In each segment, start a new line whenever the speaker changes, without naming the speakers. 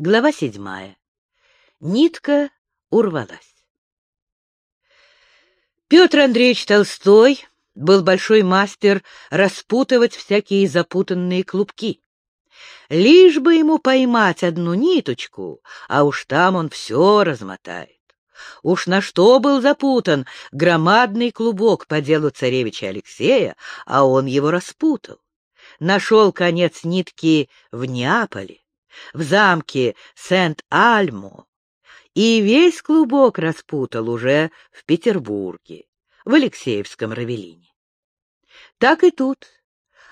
Глава седьмая. Нитка урвалась. Петр Андреевич Толстой был большой мастер распутывать всякие запутанные клубки. Лишь бы ему поймать одну ниточку, а уж там он все размотает. Уж на что был запутан громадный клубок по делу царевича Алексея, а он его распутал. Нашел конец нитки в Неаполе в замке Сент-Альмо и весь клубок распутал уже в Петербурге, в Алексеевском Равелине. Так и тут,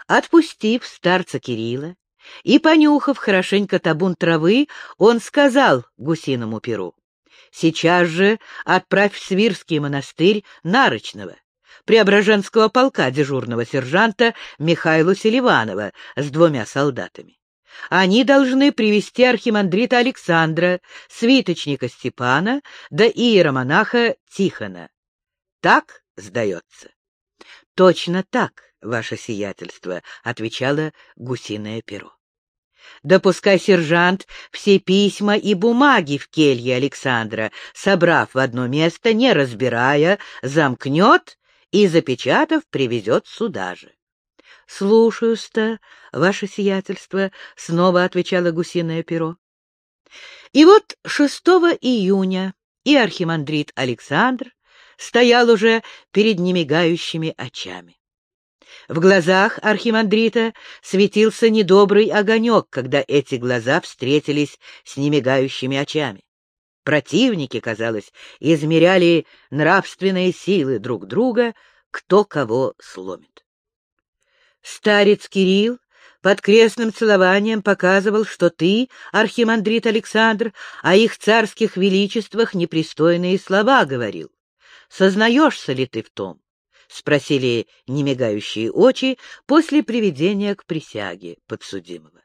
отпустив старца Кирилла и понюхав хорошенько табун травы, он сказал гусиному перу, «Сейчас же отправь в Свирский монастырь Нарочного, Преображенского полка дежурного сержанта Михаила Селиванова с двумя солдатами. Они должны привести архимандрита Александра, свиточника Степана да иеромонаха Тихона. Так сдается? — Точно так, ваше сиятельство, — отвечало гусиное перо. Да пускай сержант все письма и бумаги в келье Александра, собрав в одно место, не разбирая, замкнет и, запечатав, привезет сюда же. — Слушаюсь-то, ваше сиятельство, — снова отвечало гусиное перо. И вот 6 июня и архимандрит Александр стоял уже перед немигающими очами. В глазах архимандрита светился недобрый огонек, когда эти глаза встретились с немигающими очами. Противники, казалось, измеряли нравственные силы друг друга, кто кого сломит. Старец Кирилл под крестным целованием показывал, что ты, архимандрит Александр, о их царских величествах непристойные слова говорил. Сознаешься ли ты в том? — спросили немигающие очи после приведения к присяге подсудимого.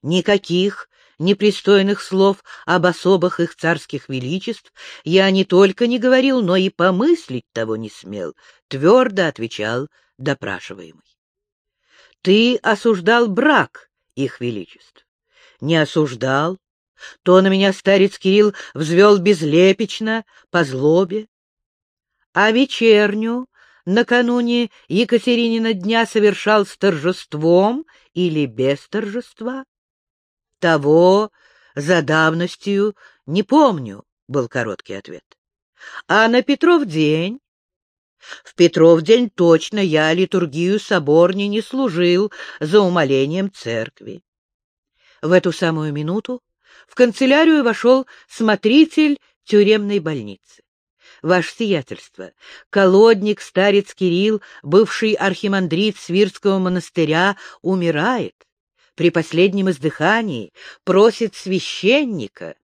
Никаких непристойных слов об особых их царских величеств я не только не говорил, но и помыслить того не смел, — твердо отвечал допрашиваемый. Ты осуждал брак их величеств. Не осуждал, то на меня старец Кирилл взвел безлепечно, по злобе. А вечерню накануне Екатеринина дня совершал с торжеством или без торжества? Того за давностью не помню, — был короткий ответ. А на Петров день в Петров день точно я литургию соборни не служил за умолением церкви. В эту самую минуту в канцелярию вошел смотритель тюремной больницы. Ваше сиятельство, колодник старец Кирилл, бывший архимандрит Свирского монастыря, умирает. При последнем издыхании просит священника.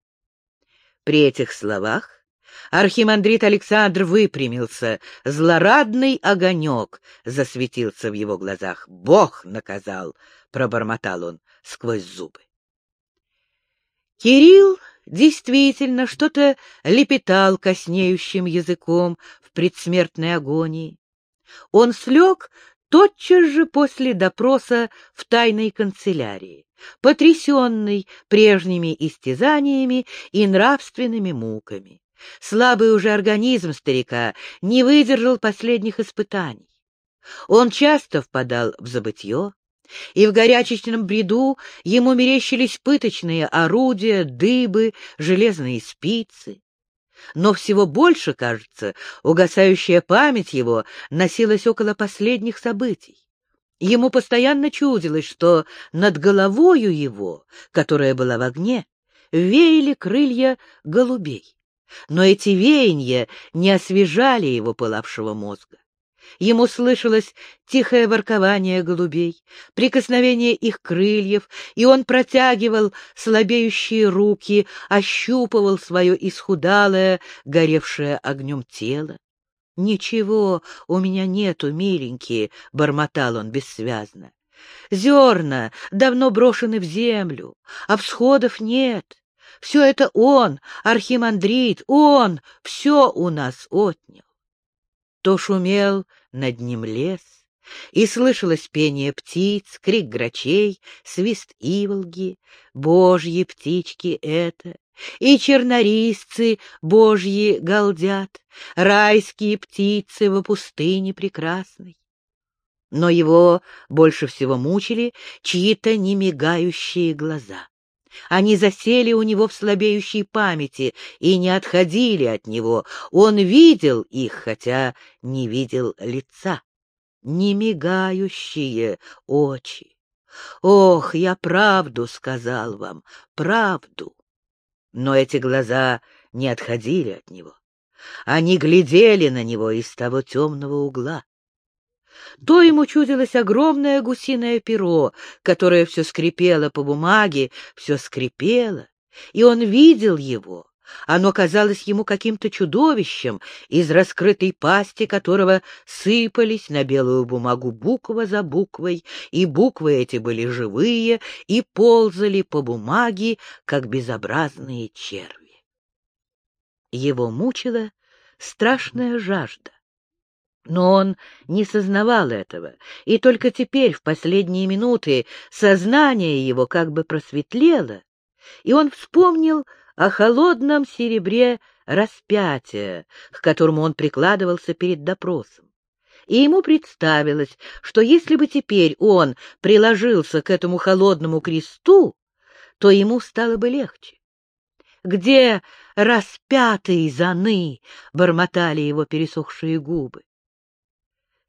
При этих словах Архимандрит Александр выпрямился, злорадный огонек засветился в его глазах. «Бог наказал!» — пробормотал он сквозь зубы. Кирилл действительно что-то лепетал коснеющим языком в предсмертной агонии. Он слег тотчас же после допроса в тайной канцелярии, потрясенный прежними истязаниями и нравственными муками. Слабый уже организм старика не выдержал последних испытаний. Он часто впадал в забытье, и в горячечном бреду ему мерещились пыточные орудия, дыбы, железные спицы. Но всего больше, кажется, угасающая память его носилась около последних событий. Ему постоянно чудилось, что над головою его, которая была в огне, веяли крылья голубей но эти веяния не освежали его пылавшего мозга. Ему слышалось тихое воркование голубей, прикосновение их крыльев, и он протягивал слабеющие руки, ощупывал свое исхудалое, горевшее огнем тело. — Ничего у меня нету, миленькие, — бормотал он бессвязно. — Зерна давно брошены в землю, а всходов нет. Все это он, архимандрит, он все у нас отнял. То шумел над ним лес, и слышалось пение птиц, крик грачей, свист иволги. Божьи птички это, и чернорисцы божьи галдят, райские птицы во пустыне прекрасной. Но его больше всего мучили чьи-то немигающие глаза. Они засели у него в слабеющей памяти и не отходили от него. Он видел их, хотя не видел лица. Немигающие очи. Ох, я правду сказал вам, правду. Но эти глаза не отходили от него. Они глядели на него из того темного угла. То ему чудилось огромное гусиное перо, которое все скрипело по бумаге, все скрипело, и он видел его. Оно казалось ему каким-то чудовищем, из раскрытой пасти которого сыпались на белую бумагу буква за буквой, и буквы эти были живые и ползали по бумаге, как безобразные черви. Его мучила страшная жажда. Но он не сознавал этого, и только теперь, в последние минуты, сознание его как бы просветлело, и он вспомнил о холодном серебре распятия, к которому он прикладывался перед допросом. И ему представилось, что если бы теперь он приложился к этому холодному кресту, то ему стало бы легче. «Где распятые заны?» — бормотали его пересохшие губы.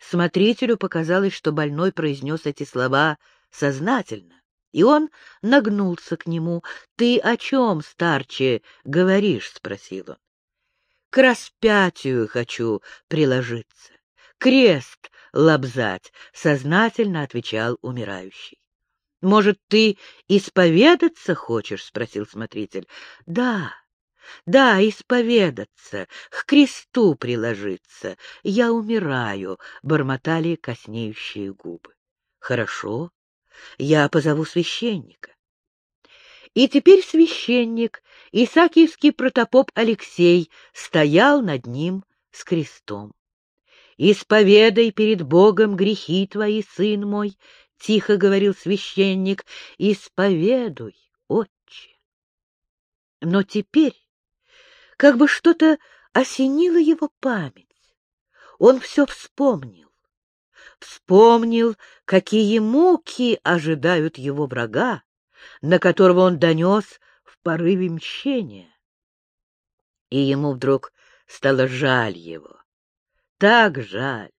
Смотрителю показалось, что больной произнес эти слова сознательно, и он нагнулся к нему. — Ты о чем, старче, говоришь? — спросил он. — К распятию хочу приложиться. Крест лобзать, — сознательно отвечал умирающий. — Может, ты исповедаться хочешь? — спросил смотритель. — Да, да, исповедаться, к кресту приложиться. Я умираю, — бормотали коснеющие губы. Хорошо, я позову священника. И теперь священник, Исаакиевский протопоп Алексей, стоял над ним с крестом. «Исповедай перед Богом грехи твои, сын мой», — тихо говорил священник, — «исповедуй, отче». Но теперь как бы что-то осенило его память. Он все вспомнил. Вспомнил, какие муки ожидают его врага, на которого он донес в порыве мщения. И ему вдруг стало жаль его. Так жаль.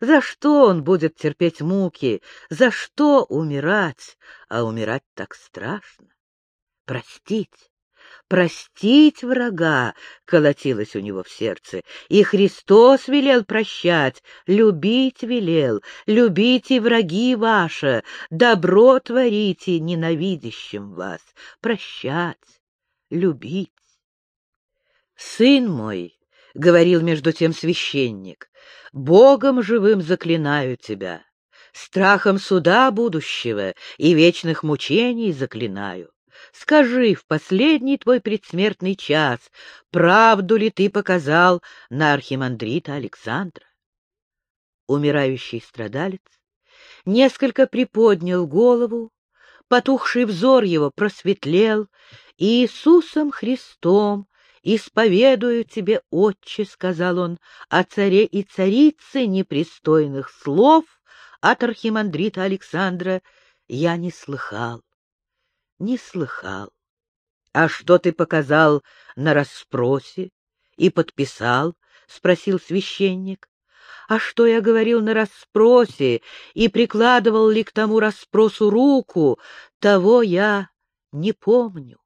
За что он будет терпеть муки? За что умирать? А умирать так страшно. Простить Простить врага колотилось у него в сердце, и Христос велел прощать, любить велел, любите враги ваши, добро творите ненавидящим вас, прощать, любить. Сын мой, — говорил между тем священник, — Богом живым заклинаю тебя, страхом суда будущего и вечных мучений заклинаю. Скажи в последний твой предсмертный час, правду ли ты показал на архимандрита Александра? Умирающий страдалец несколько приподнял голову, потухший взор его просветлел, и Иисусом Христом исповедую тебе, Отче, — сказал он, — о царе и царице непристойных слов от архимандрита Александра я не слыхал не слыхал. — А что ты показал на расспросе и подписал? — спросил священник. — А что я говорил на расспросе и прикладывал ли к тому расспросу руку, того я не помню.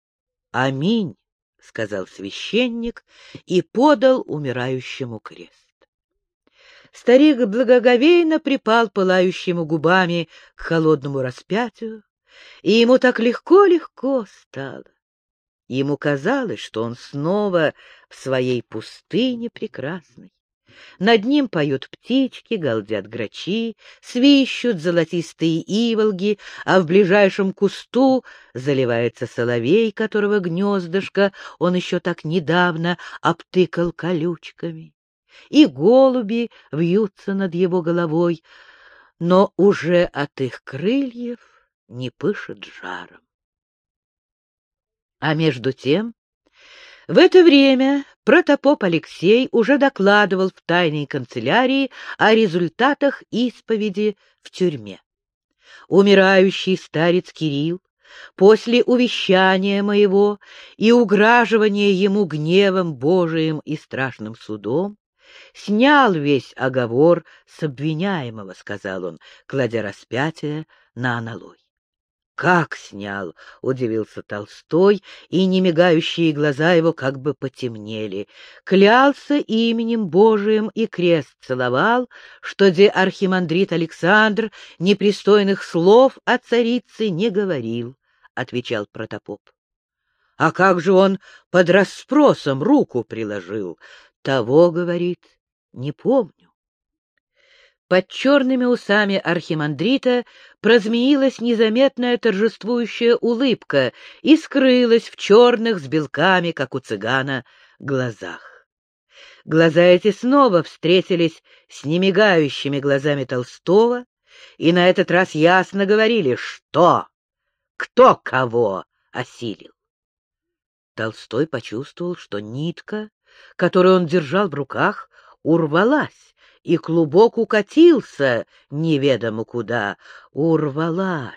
— Аминь, — сказал священник и подал умирающему крест. Старик благоговейно припал пылающими губами к холодному распятию, и ему так легко-легко стало. Ему казалось, что он снова в своей пустыне прекрасной. Над ним поют птички, галдят грачи, свищут золотистые иволги, а в ближайшем кусту заливается соловей, которого гнездышко он еще так недавно обтыкал колючками. и голуби вьются над его головой, но уже от их крыльев не пышет жаром. А между тем, в это время протопоп Алексей уже докладывал в тайной канцелярии о результатах исповеди в тюрьме. Умирающий старец Кирилл после увещания моего и уграживания ему гневом Божиим и страшным судом, снял весь оговор с обвиняемого, — сказал он, кладя распятие на аналой. «Как снял?» — удивился Толстой, и немигающие глаза его как бы потемнели. Клялся именем Божиим и крест целовал, что де архимандрит Александр непристойных слов о царице не говорил, — отвечал протопоп. А как же он под расспросом руку приложил? Того, говорит, не помню. Под черными усами архимандрита прозмеилась незаметная торжествующая улыбка и скрылась в черных с белками, как у цыгана, глазах. Глаза эти снова встретились с немигающими глазами Толстого, и на этот раз ясно говорили, что, кто кого осилил. Толстой почувствовал, что нитка, которую он держал в руках, урвалась, и клубок укатился неведомо куда. Урвалась.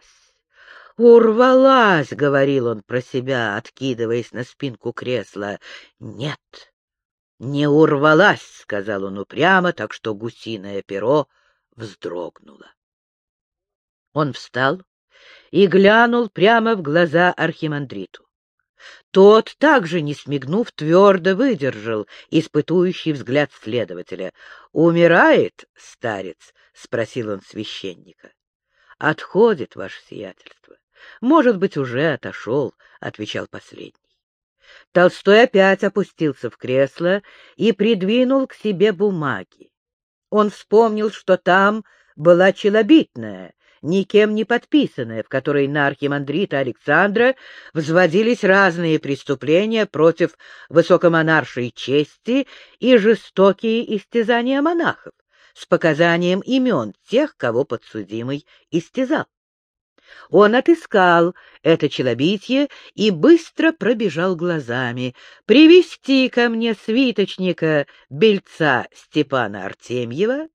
«Урвалась!» — говорил он про себя, откидываясь на спинку кресла. «Нет, не урвалась!» — сказал он упрямо, так что гусиное перо вздрогнуло. Он встал и глянул прямо в глаза архимандриту. Тот, также не смигнув, твердо выдержал испытующий взгляд следователя. — Умирает старец? — спросил он священника. — Отходит, ваше сиятельство. Может быть, уже отошел, — отвечал последний. Толстой опять опустился в кресло и придвинул к себе бумаги. Он вспомнил, что там была челобитная, никем не подписанная, в которой на архимандрита Александра взводились разные преступления против высокомонаршей чести и жестокие истязания монахов с показанием имен тех, кого подсудимый истязал. Он отыскал это челобитие и быстро пробежал глазами. «Привести ко мне свиточника бельца Степана Артемьева,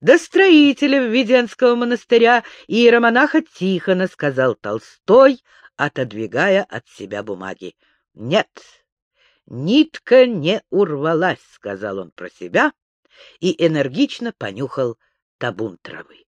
до строителя Введенского монастыря иеромонаха Тихона, — сказал Толстой, отодвигая от себя бумаги. — Нет, нитка не урвалась, — сказал он про себя и энергично понюхал табун травы.